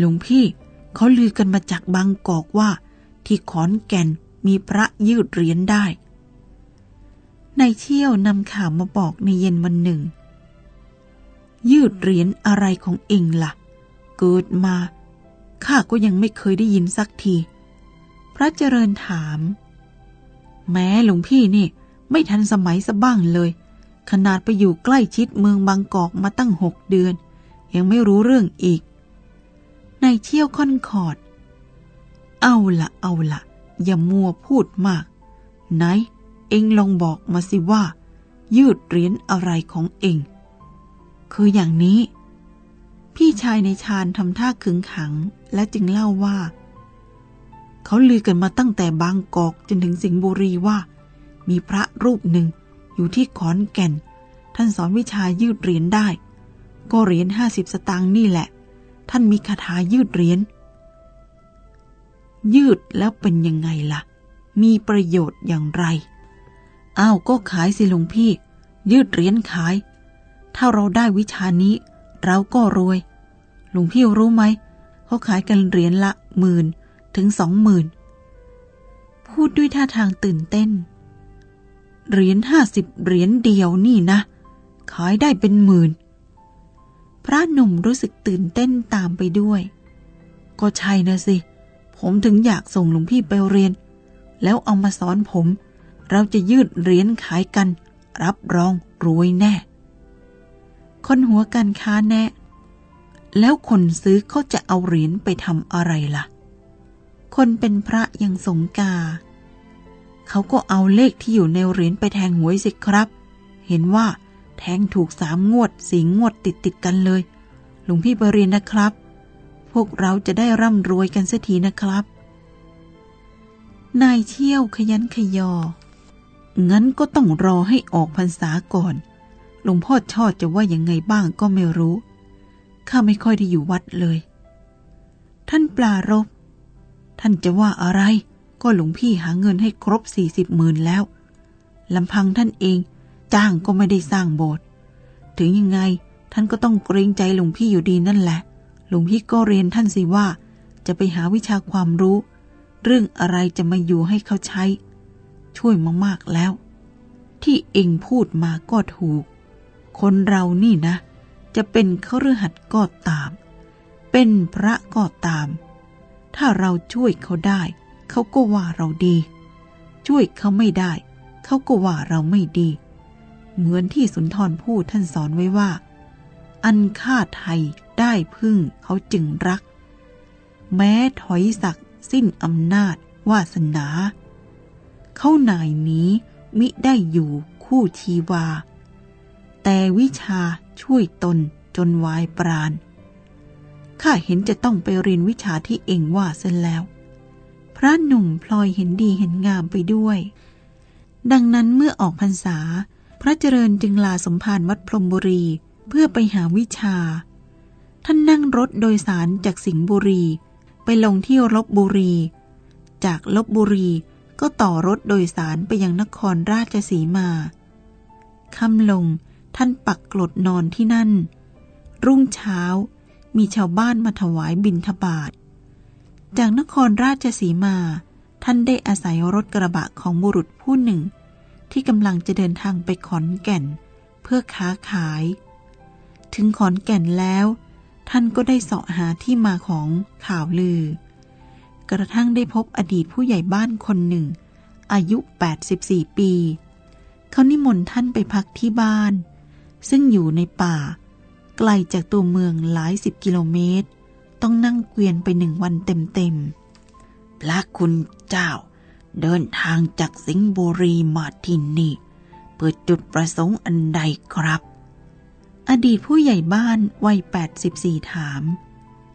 หลวงพี่เขาลือกันมาจากบางกอกว่า ที่ขอนแก่นมีพระยืดเหรียญได้นายเชี่ยวนำข่าวมาบอกในเย็นวันหนึ่ง ยืดเหรียญอะไรของเองละ่ะ เกิดมาข้าก็ยังไม่เคยได้ยินสักที พระเจริญถาม แม้หลวงพี่นี่ ไม่ทันสมัยสะบ้างเลย ขนาดไปอยู่ใกล้ชิดเมืองบางกอกมาตั้งหกเดือน ยังไม่รู้เรื่องอีก นายเชี่ยวค่อนขอด เอาละเอาละอย่ามัวพูดมาก ไหน เองลองบอกมาสิว่า ยืดเหรียญอะไรของเอง คืออย่างนี้ พี่ชายในชาญทำท่าขึงขัง และจึงเล่าว่า เขาลือกันมาตั้งแต่บางกอกจนถึงสิงห์บุรีว่า มีพระรูปหนึ่งอยู่ที่ขอนแก่น ท่านสอนวิชายืดเหรียญได้ ก็เหรียญห้าสิบสตางค์นี่แหละ ท่านมีคาถายืดเหรียญยืดแล้วเป็นยังไงละ่ะ มีประโยชน์อย่างไร อ้าวก็ขายสิหลวงพี่ ยืดเหรียญขาย ถ้าเราได้วิชานี้ เราก็รวยหลวงพี่รู้ไหม เขาขายกันเหรียญละหมื่นถึงสองหมื่น พูดด้วยท่าทางตื่นเต้น เหรียญห้าสิบเหรียญเดียวนี่นะ ขายได้เป็นหมื่น พระหนุ่มรู้สึกตื่นเต้นตามไปด้วย ก็ใช่นะสิ ผมถึงอยากส่งหลวงพี่ไปเรียน แล้วเอามาสอนผม เราจะยืดเหรียญขายกัน รับรองรวยแน่ คนหัวกันค้าแน่ แล้วคนซื้อเขาจะเอาเหรียญไปทำอะไรล่ะ คนเป็นพระยังสงกา เขาก็เอาเลขที่อยู่ในเหรียญไปแทงหวยสิครับ เห็นว่า แทงถูกสามงวดสีงวดติดติดกันเลย หลวงพี่ปรียนนะครับ พวกเราจะได้ร่ำรวยกันเสียทีนะครับ นายเที่ยวขยันขยอ งั้นก็ต้องรอให้ออกพรรษาก่อน หลวงพ่อชอดจะว่ายังไงบ้างก็ไม่รู้ ข้าไม่ค่อยได้อยู่วัดเลย ท่านปลารบ ท่านจะว่าอะไร ก็หลวงพี่หาเงินให้ครบสี่สิบหมื่นแล้วลำพังท่านเอง จ้างก็ไม่ได้สร้างโบสถ์ถึงยังไงท่านก็ต้องเกรงใจหลวงพี่อยู่ดีนั่นแหละ หลวงพี่ก็เรียนท่านสิว่า จะไปหาวิชาความรู้ เรื่องอะไรจะมาอยู่ให้เขาใช้ ช่วยมามากแล้ว ที่เองพูดมาก็ถูก คนเรานี่นะ จะเป็นเขาฤหัสก็ตาม เป็นพระก็ตาม ถ้าเราช่วยเขาได้ เขาก็ว่าเราดี ช่วยเขาไม่ได้ เขาก็ว่าเราไม่ดี เหมือนที่สุนทรพูดท่านสอนไว้ว่า อันค่าไทยได้พึ่งเขาจึงรัก แม้ถอยสักสิ้นอำนาจวาสนา เขานายนี้มิได้อยู่คู่ชีวา แต่วิชาช่วยตนจนวายปราณข้าเห็นจะต้องไปเรียนวิชาที่เองว่าเส้นแล้ว พระหนุ่มพลอยเห็นดีเห็นงามไปด้วย ดังนั้นเมื่อออกพรรษา พระเจริญจึงลาสมภารวัดพรมบุรีเพื่อไปหาวิชา ท่านนั่งรถโดยสารจากสิงห์บุรีไปลงที่ลบบุรี จากลบบุรีก็ต่อรถโดยสารไปยังนครราชสีมาค่ำลงท่านปักกลดนอนที่นั่น รุ่งเช้ามีชาวบ้านมาถวายบิณฑบาต จากนครราชสีมา ท่านได้อาศัยรถกระบะของบุรุษผู้หนึ่ง ที่กำลังจะเดินทางไปขอนแก่น เพื่อค้าขาย ถึงขอนแก่นแล้ว ท่านก็ได้เสาะหาที่มาของข่าวลือ กระทั่งได้พบอดีตผู้ใหญ่บ้านคนหนึ่ง อายุ 84 ปี เขานิมนต์ท่านไปพักที่บ้าน ซึ่งอยู่ในป่า ไกลจากตัวเมืองหลายสิบกิโลเมตร ต้องนั่งเกวียนไปหนึ่งวันเต็มๆพระคุณเจ้า เดินทางจากสิงห์บุรีมาที่นี่เปิดจุดประสงค์อันใดครับ อดีตผู้ใหญ่บ้านวัย 84 ถาม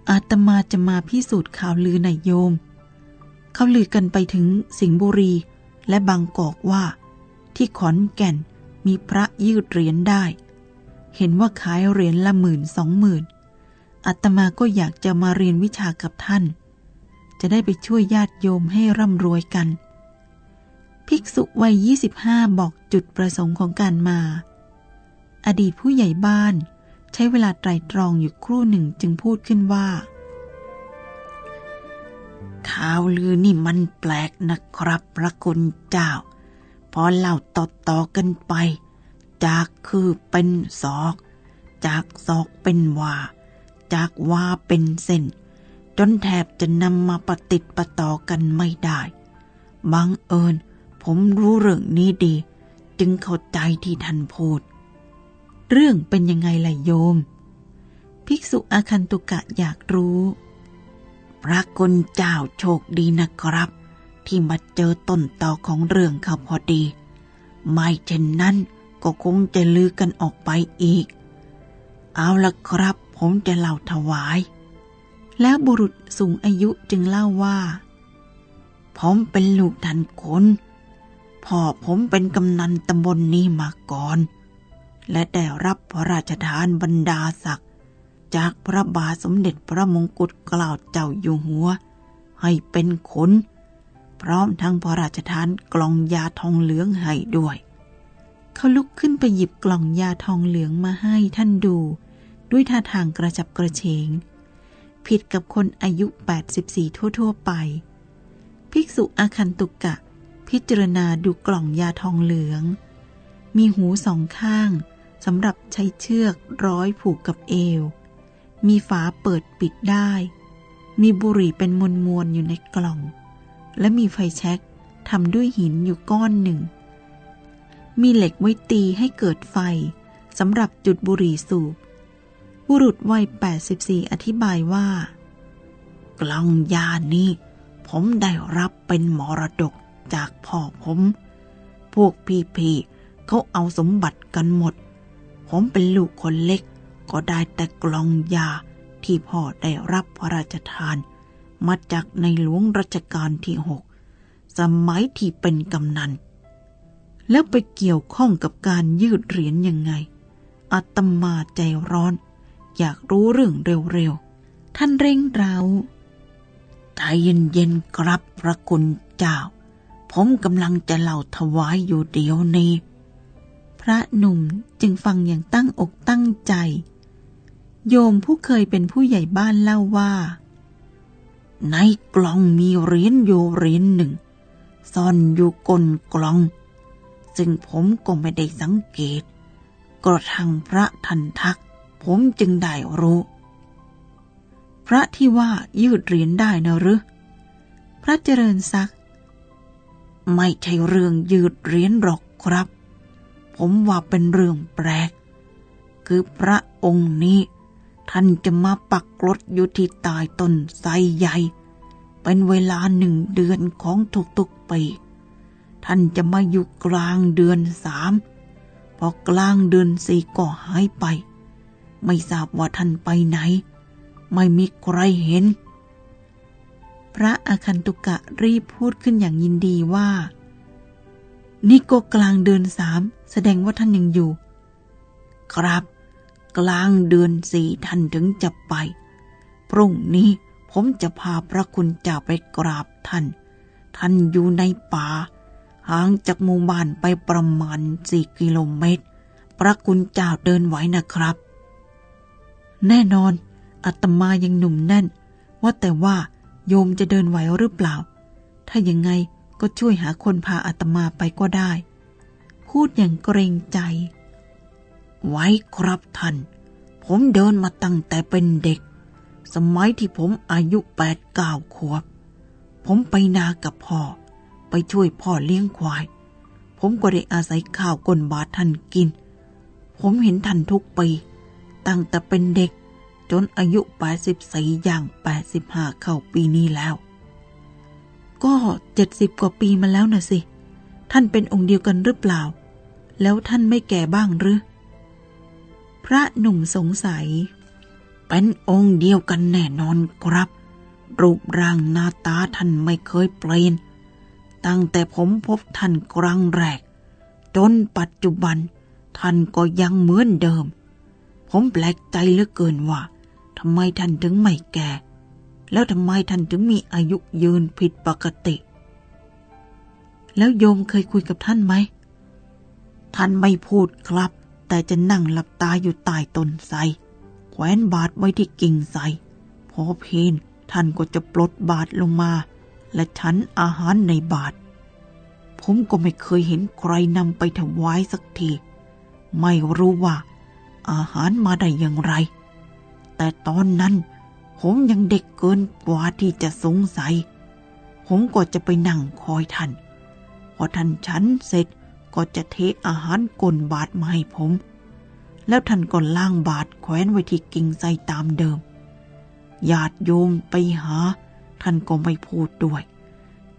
อาตมาจะมาพิสูจน์ข่าวลือนายโยม เขาลือกันไปถึงสิงห์บุรีและบางกอกว่า ที่ขอนแก่นมีพระยืดเหรียญได้ เห็นว่าขายเหรียญละหมื่นสองหมื่นอาตมาก็อยากจะมาเรียนวิชากับท่าน จะได้ไปช่วยญาติโยมให้ร่ำรวยกัน ภิกษุวัย 25 บอกจุดประสงค์ของการมา อดีตผู้ใหญ่บ้านใช้เวลาไตรตรองอยู่ครู่หนึ่งจึงพูดขึ้นว่าข่าวลือนี่มันแปลกนะครับพระคุณเจ้า พอเล่าต่อๆกันไป จากคือเป็นศอก จากศอกเป็นวา จากวาเป็นเส้น จนแทบจะนำมาปฏิติดประต่อกันไม่ได้ บังเอิญ ผมรู้เรื่องนี้ดี จึงเข้าใจที่ท่านพูด เรื่องเป็นยังไงล่ะโยม ภิกษุอาคันตุกะอยากรู้ พระกุณเจ้าโชคดีนะครับ ที่มาเจอต้นต่อของเรื่องเขาพอดี ไม่เช่นนั้นก็คงจะลือกันออกไปอีก เอาละครับผมจะเล่าถวาย แล้วบุรุษสูงอายุจึงเล่าว่า ผมเป็นลูกทันคน พ่อผมเป็นกำนันตำบลนนี้มาก่อน และได้รับพระราชทานบรรดาศักดิ์จากพระบาทสมเด็จพระมงกุฎเกล้าเจ้าอยู่หัว ให้เป็นขน พร้อมทั้งพระราชทานกล่องยาทองเหลืองให้ด้วย เขาลุกขึ้นไปหยิบกล่องยาทองเหลืองมาให้ท่านดู ด้วยท่าทางกระจับกระเฉง ผิดกับคนอายุ 84 ทั่ว ๆ ไป ภิกษุอาคันตุกกะ พิจารณาดูกล่องยาทองเหลือง มีหูสองข้างสำหรับใช้เชือกร้อยผูกกับเอว มีฝาเปิดปิดได้ มีบุหรี่เป็นมวลมวลอยู่ในกล่อง และมีไฟแช็กทำด้วยหินอยู่ก้อนหนึ่ง มีเหล็กไว้ตีให้เกิดไฟสำหรับจุดบุหรี่สูบ บุรุษวัย 84 อธิบายว่า กล่องยานี้ผมได้รับเป็นมรดก จากพ่อผม พวกพี่ๆเขาเอาสมบัติกันหมด ผมเป็นลูกคนเล็ก ก็ได้แต่กลองยาที่พ่อได้รับพระราชทาน มาจากในหลวงรัชกาลที่หกสมัยที่เป็นกำนัน แล้วไปเกี่ยวข้องกับการยืดเหรียญยังไงอาตมาใจร้อน อยากรู้เรื่องเร็วๆ ท่านเร่งเร้าใจเย็นๆครับพระคุณเจ้า ผมกำลังจะเล่าถวายอยู่เดียวนี้ พระหนุ่มจึงฟังอย่างตั้งอกตั้งใจ โยมผู้เคยเป็นผู้ใหญ่บ้านเล่าว่า ในกล่องมีเหรียญอยู่เหรียญหนึ่ง ซ่อนอยู่ก้นกล่อง ซึ่งผมก็ไม่ได้สังเกต กระทั่งพระทันทัก ผมจึงได้รู้ พระที่ว่ายืดเหรียญได้นะหรือพระเจริญศัก์ ไม่ใช่เรื่องยืดเหรียญหรอกครับ ผมว่าเป็นเรื่องแปลก คือพระองค์นี้ ท่านจะมาปักกรดอยู่ที่ตายต้นไทรใหญ่ เป็นเวลาหนึ่งเดือนของทุกๆปี ท่านจะมาอยู่กลางเดือนสาม พอกลางเดือนสี่ก็หายไป ไม่ทราบว่าท่านไปไหน ไม่มีใครเห็น พระอาคันตุกะรีบพูดขึ้นอย่างยินดีว่า นี่ก็กลางเดือนสามแสดงว่าท่านยังอยู่ ครับ กลางเดือนสี่ท่านถึงจะไป พรุ่งนี้ผมจะพาพระคุณเจ้าไปกราบท่าน ท่านอยู่ในป่า ห่างจากหมู่บ้านไปประมาณสี่กิโลเมตร พระคุณเจ้าเดินไหวนะครับ แน่นอนอาตมายังหนุ่มแน่น ว่าแต่ว่า โยมจะเดินไหวหรือเปล่า ถ้ายังไงก็ช่วยหาคนพาอาตมาไปก็ได้ พูดอย่างเกรงใจ ไว้ครับท่าน ผมเดินมาตั้งแต่เป็นเด็ก สมัยที่ผมอายุแปดเก้าขวบ ผมไปนากับพ่อ ไปช่วยพ่อเลี้ยงควาย ผมก็ได้อาศัยข้าวก้นบาทท่านกิน ผมเห็นท่านทุกปี ตั้งแต่เป็นเด็ก จนอายุ 84 อย่าง 85 เข้าปีนี้แล้ว ก็เจ็ดสิบกว่าปีมาแล้วนะสิ ท่านเป็นองค์เดียวกันหรือเปล่า แล้วท่านไม่แก่บ้างหรือ พระหนุ่มสงสัย เป็นองค์เดียวกันแน่นอนครับ รูปร่างหน้าตาท่านไม่เคยเปลี่ยน ตั้งแต่ผมพบท่านครั้งแรก จนปัจจุบัน ท่านก็ยังเหมือนเดิมผมแปลกใจเหลือเกินว่าำไมท่านถึงไม่แก่ แล้วทำไมท่านถึงมีอายุยืนผิดปกติ แล้วโยมเคยคุยกับท่านไหม ท่านไม่พูดครับ แต่จะนั่งหลับตาอยู่ใต้ต้นไทรแขวนบาทไว้ที่กิ่งไทรพอเพนท่านก็จะปลดบาทลงมา และฉันอาหารในบาทผมก็ไม่เคยเห็นใครนำไปถวายสักที ไม่รู้ว่าอาหารมาได้อย่างไร แต่ตอนนั้น ผมยังเด็กเกินกว่าที่จะสงสัย ผมก็จะไปนั่งคอยท่าน พอท่านฉันเสร็จก็จะเทอาหารกลนบาทมาให้ผม แล้วท่านก็ล่างบาทแขวนไว้ที่กิ่งไทรตามเดิม ญาติโยมไปหา ท่านก็ไม่พูดด้วย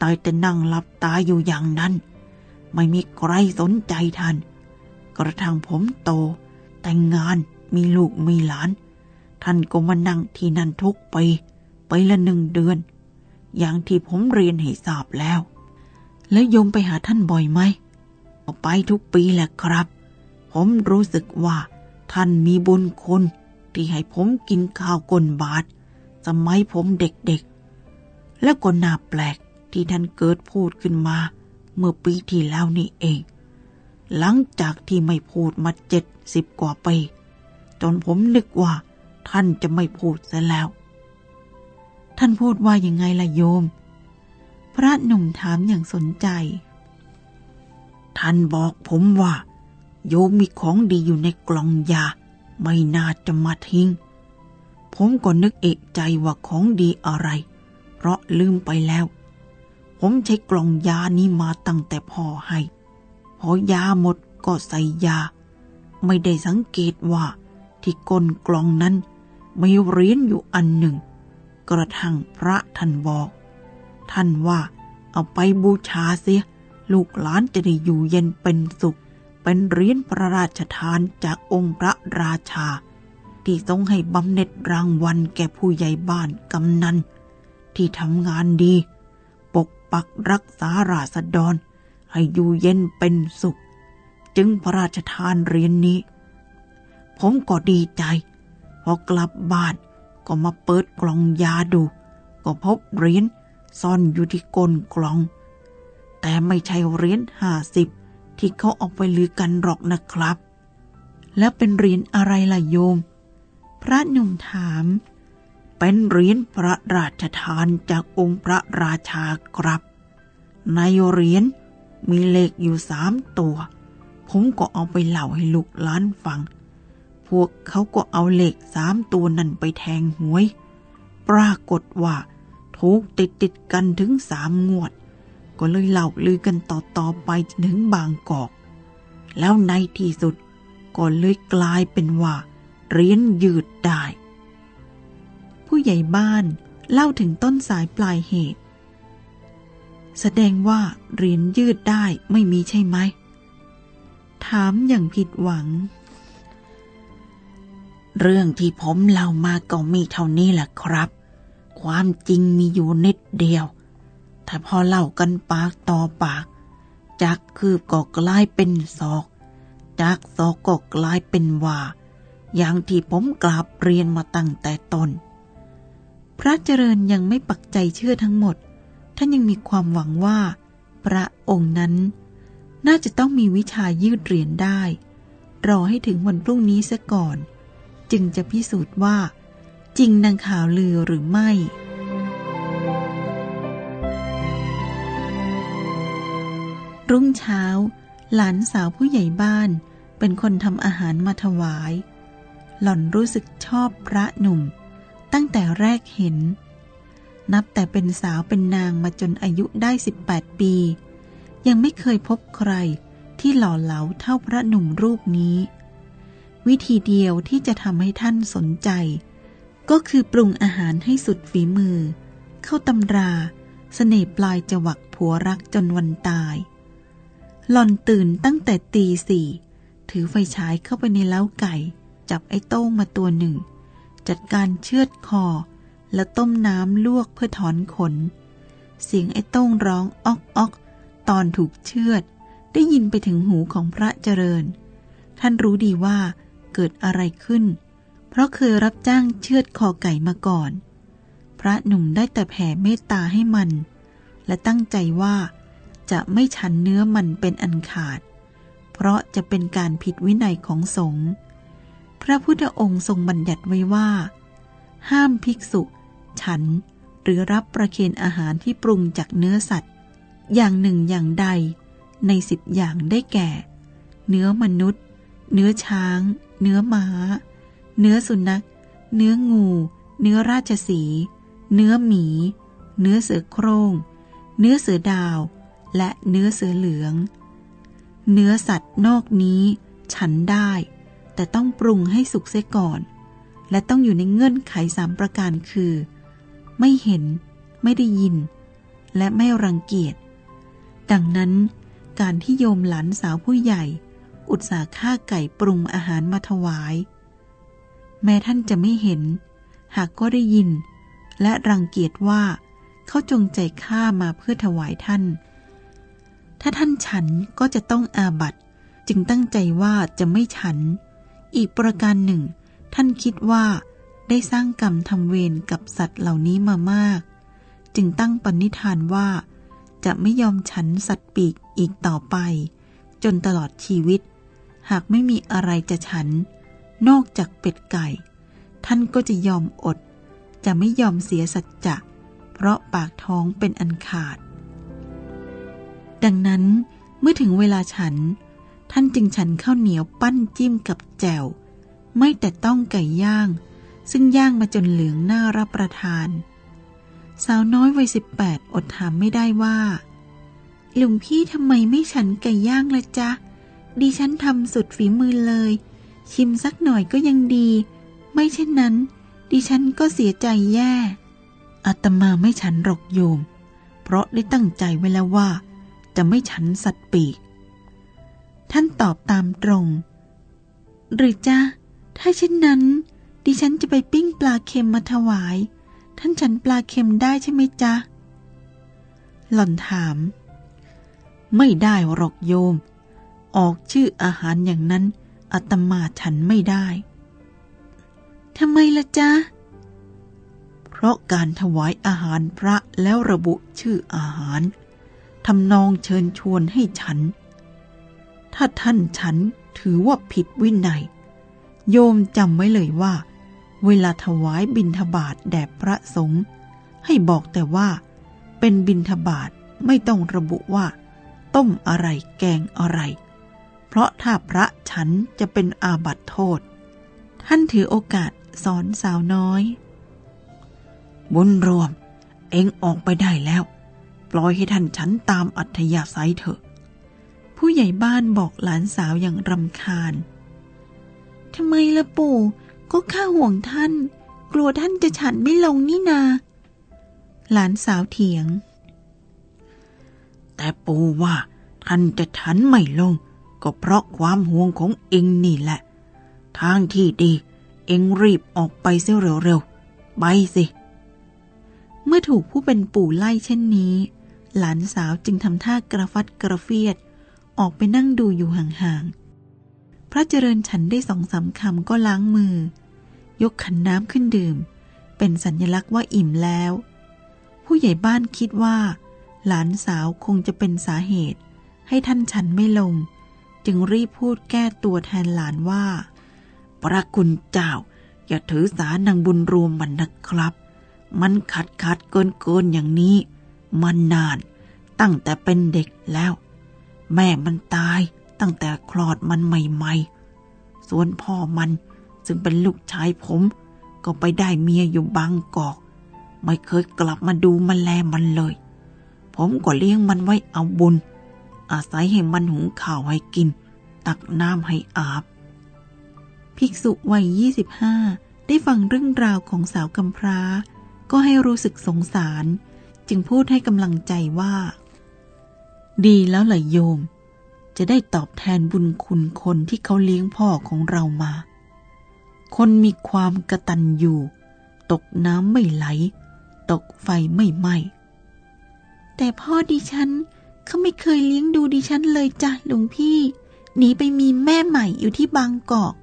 ตายแต่นั่งหลับตาอยู่อย่างนั้น ไม่มีใครสนใจท่าน กระทั่งผมโต แต่งงานมีลูกมีหลาน ท่านก็มานั่งที่นั่นทุกปีไปละหนึ่งเดือน อย่างที่ผมเรียนให้ทราบแล้ว แล้วยมไปหาท่านบ่อยไหมไปทุกปีแหละครับ ผมรู้สึกว่า ท่านมีบุญคุณที่ให้ผมกินข้าวกลบาทสมัยผมเด็กๆ แล้วก็น่าแปลกที่ท่านเกิดพูดขึ้นมา เมื่อปีที่แล้วนี่เอง หลังจากที่ไม่พูดมาเจ็ดสิบกว่าปีจนผมนึกว่า ท่านจะไม่พูดซะแล้ว ท่านพูดว่ายังไงล่ะโยม พระหนุ่มถามอย่างสนใจ ท่านบอกผมว่า โยมมีของดีอยู่ในกล่องยา ไม่น่าจะมาทิ้ง ผมก็นึกเอกใจว่าของดีอะไร เพราะลืมไปแล้ว ผมใช้กล่องยานี้มาตั้งแต่พ่อให้ พอยาหมดก็ใส่ยา ไม่ได้สังเกตว่าที่ก้นกล่องนั้น มีเหรียญอยู่อันหนึ่ง กระทั่งพระท่านบอก ท่านว่าเอาไปบูชาเสีย ลูกหลานจะได้อยู่เย็นเป็นสุข เป็นเหรียญพระราชทานจากองค์พระราชา ที่ทรงให้บำเหน็จรางวัลแก่ผู้ใหญ่บ้านกำนันที่ทำงานดี ปกปักรักษาราษฎร ให้อยู่เย็นเป็นสุข จึงพระราชทานเหรียญนนี้ ผมก็ดีใจ พอกลับบ้านก็มาเปิดกล่องยาดู ก็พบเหรียญซ่อนอยู่ที่ก้นกล่อง แต่ไม่ใช่เหรียญห้าสิบที่เขาเอาไปลือกันหรอกนะครับ แล้วเป็นเหรียญอะไรล่ะโยม พระหนุ่มถาม เป็นเหรียญพระราชทานจากองค์พระราชาครับ ในเหรียญมีเลขอยู่สามตัว ผมก็เอาไปเล่าให้ลูกหลานฟัง พวกเขาก็เอาเหลขสามตัวนั่นไปแทงหวย ปรากฏว่าถูกติดติดกันถึงสามงวด ก็เลยเล่าลือกันต่อๆไปถึงบางกอก แล้วในที่สุดก็เลยกลายเป็นว่าเรียนยืดได้ ผู้ใหญ่บ้านเล่าถึงต้นสายปลายเหตุ แสดงว่าเรียนยืดได้ไม่มีใช่ไหม ถามอย่างผิดหวัง เรื่องที่ผมเล่ามาก็มีเท่านี้แหละครับ ความจริงมีอยู่นิดเดียว ถ้าพอเล่ากันปากต่อปาก จากคืบก็กลายเป็นศอก จากศอกก็กลายเป็นว่าอย่างที่ผมกราบเรียนมาตั้งแต่ตนพระเจริญยังไม่ปักใจเชื่อทั้งหมด ท่านยังมีความหวังว่า พระองค์นั้น น่าจะต้องมีวิชายืดเรียญได้ รอให้ถึงวันพรุ่งนี้ซะก่อน จึงจะพิสูจน์ว่า จริงดังข่าวลือหรือไม่ รุ่งเช้า หลานสาวผู้ใหญ่บ้านเป็นคนทำอาหารมาถวาย หล่อนรู้สึกชอบพระหนุ่ม ตั้งแต่แรกเห็น นับแต่เป็นสาวเป็นนางมาจนอายุได้ 18 ปี ยังไม่เคยพบใครที่หล่อเหลาเท่าพระหนุ่มรูปนี้ วิธีเดียวที่จะทำให้ท่านสนใจ ก็คือปรุงอาหารให้สุดฝีมือ เข้าตำราสเสน่ปลายจวักผัวรักจนวันตาย หล่อนตื่นตั้งแต่ตีสี่ถือไฟฉายเข้าไปในเล้าไก่ จับไอ้โต้งมาตัวหนึ่ง จัดการเชือดคอ แล้วต้มน้ำลวกเพื่อถอนขน เสียงไอ้โต้งร้องออกออกตอนถูกเชือด ได้ยินไปถึงหูของพระเจริญ ท่านรู้ดีว่า เกิดอะไรขึ้น เพราะเคยรับจ้างเชือดคอไก่มาก่อน พระหนุ่มได้แต่แผ่เมตตาให้มัน และตั้งใจว่าจะไม่ฉันเนื้อมันเป็นอันขาด เพราะจะเป็นการผิดวินัยของสงฆ์พระพุทธองค์ทรงบัญญัติไว้ว่า ห้ามภิกษุ ฉันหรือรับประเคนอาหารที่ปรุงจากเนื้อสัตว์ อย่างหนึ่งอย่างใด ในสิบอย่างได้แก่ เนื้อมนุษย์ เนื้อช้าง เนื้อม้า เนื้อสุนัข เนื้องู เนื้อราชสี เนื้อหมี เนื้อเสือโครง่ง เนื้อเสือดาว และเนื้อเสือเหลือง เนื้อสัตว์นอกนี้ ฉันได้ แต่ต้องปรุงให้สุกเสียก่อน และต้องอยู่ในเงื่อนไขสามประการคือ ไม่เห็น ไม่ได้ยิน และไม่รังเกียจ ดังนั้นการที่โยมหลานสาวผู้ใหญ่ อุตสาห์ฆ่าไก่ปรุงอาหารมาถวาย แม้ท่านจะไม่เห็น หากก็ได้ยิน และรังเกียจว่า เขาจงใจฆ่ามาเพื่อถวายท่าน ถ้าท่านฉันก็จะต้องอาบัตจึงตั้งใจว่าจะไม่ฉัน อีกประการหนึ่ง ท่านคิดว่าได้สร้างกรรมทำเวรกับสัตว์เหล่านี้มามาก จึงตั้งปณิธานว่า จะไม่ยอมฉันสัตว์ปีกอีกต่อไป จนตลอดชีวิต หากไม่มีอะไรจะฉัน นอกจากเป็ดไก่ ท่านก็จะยอมอด จะไม่ยอมเสียสัจจะเพราะปากท้องเป็นอันขาด ดังนั้นเมื่อถึงเวลาฉัน ท่านจึงฉันข้าวเหนียวปั้นจิ้มกับแจ่ว ไม่แต่ต้องไก่ย่าง ซึ่งย่างมาจนเหลืองน่ารับประทาน สาวน้อยวัยสิบแปดอดถามไม่ได้ว่า หลวงพี่ทำไมไม่ฉันไก่ย่างละจ๊ะ ดิฉันทำสุดฝีมือเลย ชิมสักหน่อยก็ยังดี ไม่เช่นนั้น ดิฉันก็เสียใจแย่อาตมาไม่ฉันหรอกโยม เพราะได้ตั้งใจไว้แล้วว่า จะไม่ฉันสัตว์ปีก ท่านตอบตามตรง หรือจ๊ะถ้าเช่นนั้น ดิฉันจะไปปิ้งปลาเค็มมาถวาย ท่านฉันปลาเค็มได้ใช่ไหมจ๊ะ หล่อนถาม ไม่ได้หรอกโยม ออกชื่ออาหารอย่างนั้นอาตมาฉันไม่ได้ทำไมล่ะจ๊ะ เพราะการถวายอาหารพระแล้วระบุชื่ออาหารทำนองเชิญชวนให้ฉัน ถ้าท่านฉันถือว่าผิดวินัย โยมจำไว้เลยว่า เวลาถวายบิณฑบาตแด่พระสงฆ์ให้บอกแต่ว่า เป็นบิณฑบาตไม่ต้องระบุว่า ต้มอะไรแกงอะไร เพราะถ้าพระฉันจะเป็นอาบัติโทษ ท่านถือโอกาสสอนสาวน้อย บุญรวม เอ็งออกไปได้แล้ว ปล่อยให้ท่านฉันตามอัธยาศัยเถอะ ผู้ใหญ่บ้านบอกหลานสาวอย่างรำคาญทำไมล่ะปู่ ก็ข้าห่วงท่าน กลัวท่านจะฉันไม่ลงนี่นา หลานสาวเถียง แต่ปู่ว่าท่านจะฉันไม่ลง ก็เพราะความห่วงของเองนี่แหละ ทางที่ดี เองรีบออกไปเสียเร็วๆ ไปสิ เมื่อถูกผู้เป็นปู่ไล่เช่นนี้ หลานสาวจึงทำท่ากระฟัดกระเฟียด ออกไปนั่งดูอยู่ห่างๆ พระเจริญฉันได้สองสามคำก็ล้างมือ ยกขันน้ำขึ้นดื่ม เป็นสัญลักษณ์ว่าอิ่มแล้ว ผู้ใหญ่บ้านคิดว่า หลานสาวคงจะเป็นสาเหตุให้ท่านฉันไม่ลง จึงรีบพูดแก้ตัวแทนหลานว่า พระคุณเจ้า อย่าถือสานางบุญรวมมันนะครับ มันขัดขัดเกินเกินอย่างนี้มันนาน ตั้งแต่เป็นเด็กแล้ว แม่มันตายตั้งแต่คลอดมันใหม่ๆ ส่วนพ่อมันซึ่งเป็นลูกชายผม ก็ไปได้เมียอยู่บางกอก ไม่เคยกลับมาดูมันแลมันเลย ผมก็เลี้ยงมันไว้เอาบุญ อาศัยให้มันหุงข้าวให้กิน ตักน้ำให้อาบ ภิกษุวัยยี่สิบห้าได้ฟังเรื่องราวของสาวกำพร้า ก็ให้รู้สึกสงสาร จึงพูดให้กำลังใจว่า ดีแล้วล่ะโยม จะได้ตอบแทนบุญคุณคนที่เขาเลี้ยงพ่อของเรามา คนมีความกระตันอยู่ตกน้ำไม่ไหล ตกไฟไม่ไหม้แต่พ่อดิฉัน เขาไม่เคยเลี้ยงดูดิฉันเลยจ้ะหลวงพี่หนีไปมีแม่ใหม่อยู่ที่บางกอก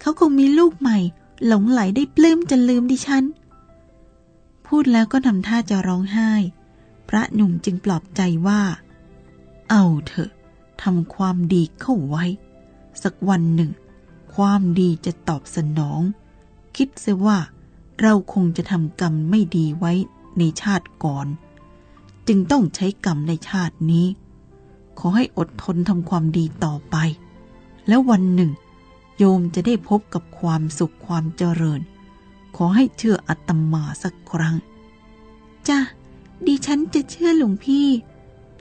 เขาคงมีลูกใหม่ หลงไหลได้ปลื้มจนลืมดิฉัน พูดแล้วก็ทำท่าจะร้องไห้ พระหนุ่มจึงปลอบใจว่า เอาเถอะทำความดีเข้าไว้ สักวันหนึ่ง ความดีจะตอบสนอง คิดเสียว่าเราคงจะทำกรรมไม่ดีไว้ในชาติก่อน จึงต้องใช้กรรมในชาตินี้ ขอให้อดทนทำความดีต่อไป แล้ววันหนึ่ง โยมจะได้พบกับความสุขความเจริญ ขอให้เชื่ออัตมาสักครั้งจ้ะดิฉันจะเชื่อหลวงพี่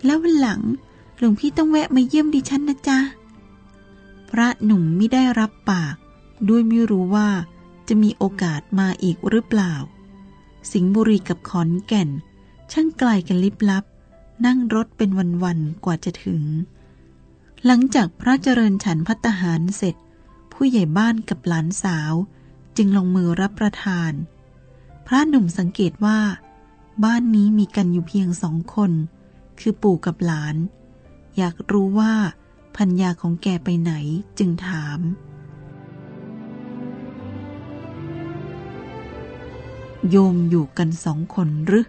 แล้ววันหลังหลวงพี่ต้องแวะมาเยี่ยมดิฉันนะจ๊ะ พระหนุ่มไม่ได้รับปาก ด้วยไม่รู้ว่าจะมีโอกาสมาอีกหรือเปล่า สิงห์บุรีกับขอนแก่น ช่างไกลกันลิบลับ นั่งรถเป็นวันๆกว่าจะถึง หลังจากพระเจริญฉันพัตหารเสร็จ ผู้ใหญ่บ้านกับหลานสาว จึงลงมือรับประทาน พระหนุ่มสังเกตว่า บ้านนี้มีกันอยู่เพียงสองคน คือปู่กับหลาน อยากรู้ว่าพัญญาของแกไปไหนจึงถาม โยมอยู่กันสองคนหรือ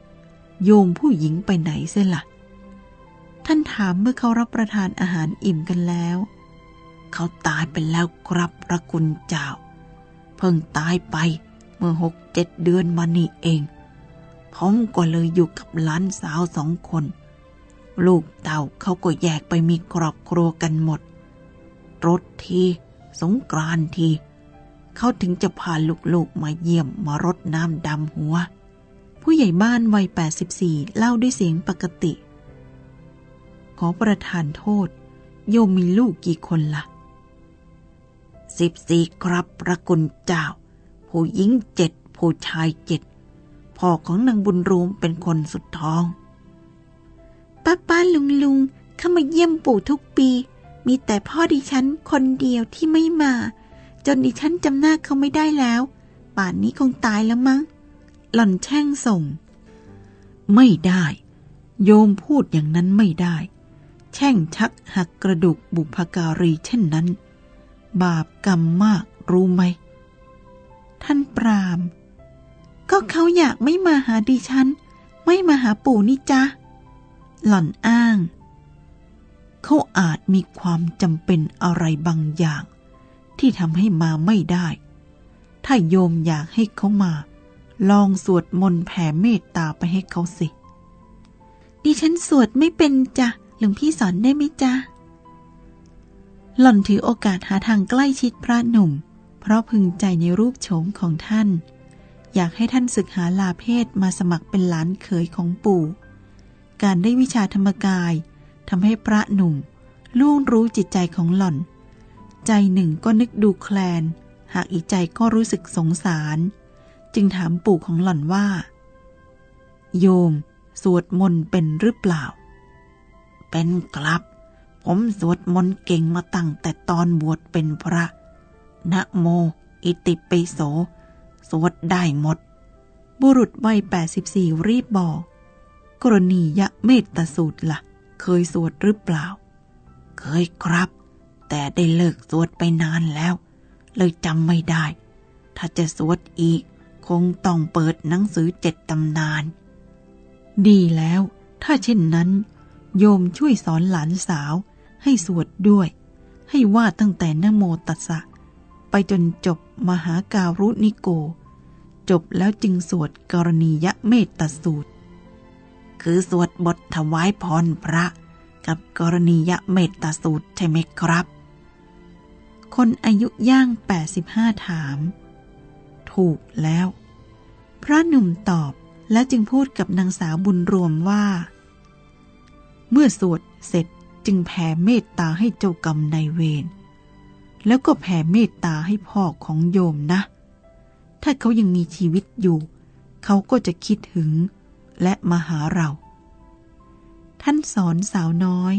โยมผู้หญิงไปไหนเสียละ่ะ ท่านถามเมื่อเขารับประทานอาหารอิ่มกันแล้ว เขาตายไปแล้วครับพระคุณเจ้า เพิ่งตายไปเมื่อหกเจ็ดเดือนมานี่เองผมก็เลยอยู่กับหลานสาวสองคน ลูกเต่าเขาก็แยกไปมีครอบครัวกันหมด รถทีสงกรานที เขาถึงจะพาลูกๆมาเยี่ยมมารดน้ำดำหัว ผู้ใหญ่บ้านวัย 84 เล่าด้วยเสียงปกติ ขอประทานโทษ โยมมีลูกกี่คนละ่ะสิบสี่ครับพระกุณเจ้า ผู้หญิงเจ็ดผู้ชายเจ็ดพ่อของนางบุญรวมเป็นคนสุดท้อง ป้าป้าลุงลุงเข้ามาเยี่ยมปู่ทุกปี มีแต่พ่อดิฉันคนเดียวที่ไม่มา จนดิฉันจำหน้าเขาไม่ได้แล้ว ป่านนี้คงตายแล้วมั้ง หล่อนแช่งส่ง ไม่ได้ โยมพูดอย่างนั้นไม่ได้ แช่งชักหักกระดูกบุพการีเช่นนั้น บาปกรรมมากรู้ไหม ท่านปรามก็เขาอยากไม่มาหาดิฉัน ไม่มาหาปู่นี่จ้ะหล่อนอ้าง เขาอาจมีความจำเป็นอะไรบางอย่าง ที่ทำให้มาไม่ได้ ถ้าโยมอยากให้เขามา ลองสวดมนต์แผ่เมตตาไปให้เขาสิ ดิฉันสวดไม่เป็นจ้ะ หลวงพี่สอนได้ไหมจ๊ะหล่อนถือโอกาสหาทางใกล้ชิดพระหนุ่ม เพราะพึงใจในรูปโฉมของท่าน อยากให้ท่านศึกหาลาเพศมาสมัครเป็นหลานเขยของปู่ การได้วิชาธรรมกายทำให้พระหนุ่มล่วงรู้จิตใจของหล่อน ใจหนึ่งก็นึกดูแคลน หากอีกใจก็รู้สึกสงสาร จึงถามปู่ของหล่อนว่า โยม สวดมนต์เป็นหรือเปล่า เป็นครับ ผมสวดมนต์เก่งมาตั้งแต่ตอนบวชเป็นพระ นะโม อิติปิโส สวดได้หมด บุรุษวัย84รีบบอก กรณียะเมตตาสูตรละ่ะ เคยสวดหรือเปล่า เคยครับ แต่ได้เลิกสวดไปนานแล้ว เลยจำไม่ได้ ถ้าจะสวดอีก คงต้องเปิดหนังสือเจ็ดตำนาน ดีแล้ว ถ้าเช่นนั้น โยมช่วยสอนหลานสาว ให้สวดด้วย ให้ว่าตั้งแต่นโมตัสสะ ไปจนจบมหาการุณิโก จบแล้วจึงสวดกรณียเมตตาสูตร คือสวดบทถวายพรพระ กับกรณียเมตตาสูตรใช่ไหมครับคนอายุย่าง 85 ถาม ถูกแล้ว พระหนุ่มตอบและจึงพูดกับนางสาวบุญรวมว่า เมื่อสวดเสร็จจึงแผ่เมตตาให้เจ้ากรรมนายเวรแล้วก็แผ่เมตตาให้พ่อของโยมนะ ถ้าเขายังมีชีวิตอยู่ เขาก็จะคิดถึงและมาหาเรา ท่านสอนสาวน้อย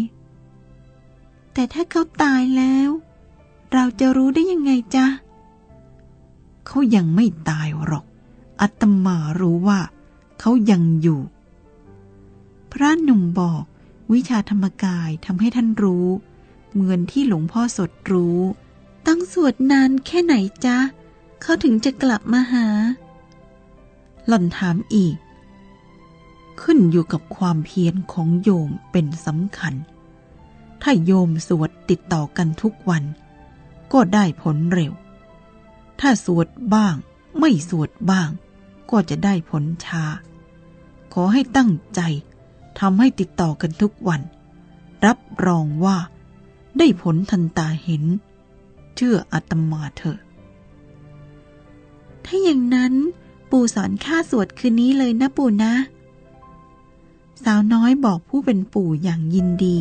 แต่ถ้าเขาตายแล้ว เราจะรู้ได้ยังไงจ๊ะ เขายังไม่ตายหรอก อัตมารู้ว่าเขายังอยู่ พระหนุ่มบอกวิชาธรรมกายทำให้ท่านรู้ เหมือนที่หลวงพ่อสดรู้ต้องสวดนานแค่ไหนจ๊ะ เขาถึงจะกลับมาหา หล่อนถามอีก ขึ้นอยู่กับความเพียรของโยมเป็นสำคัญ ถ้าโยมสวดติดต่อกันทุกวัน ก็ได้ผลเร็ว ถ้าสวดบ้างไม่สวดบ้าง ก็จะได้ผลช้าขอให้ตั้งใจทำให้ติดต่อกันทุกวัน รับรองว่า ได้ผลทันตาเห็น เชื่ออาตมาเถอะ ถ้าอย่างนั้นปู่สอนข้าสวดคืนนี้เลยนะปู่นะ สาวน้อยบอกผู้เป็นปู่อย่างยินดี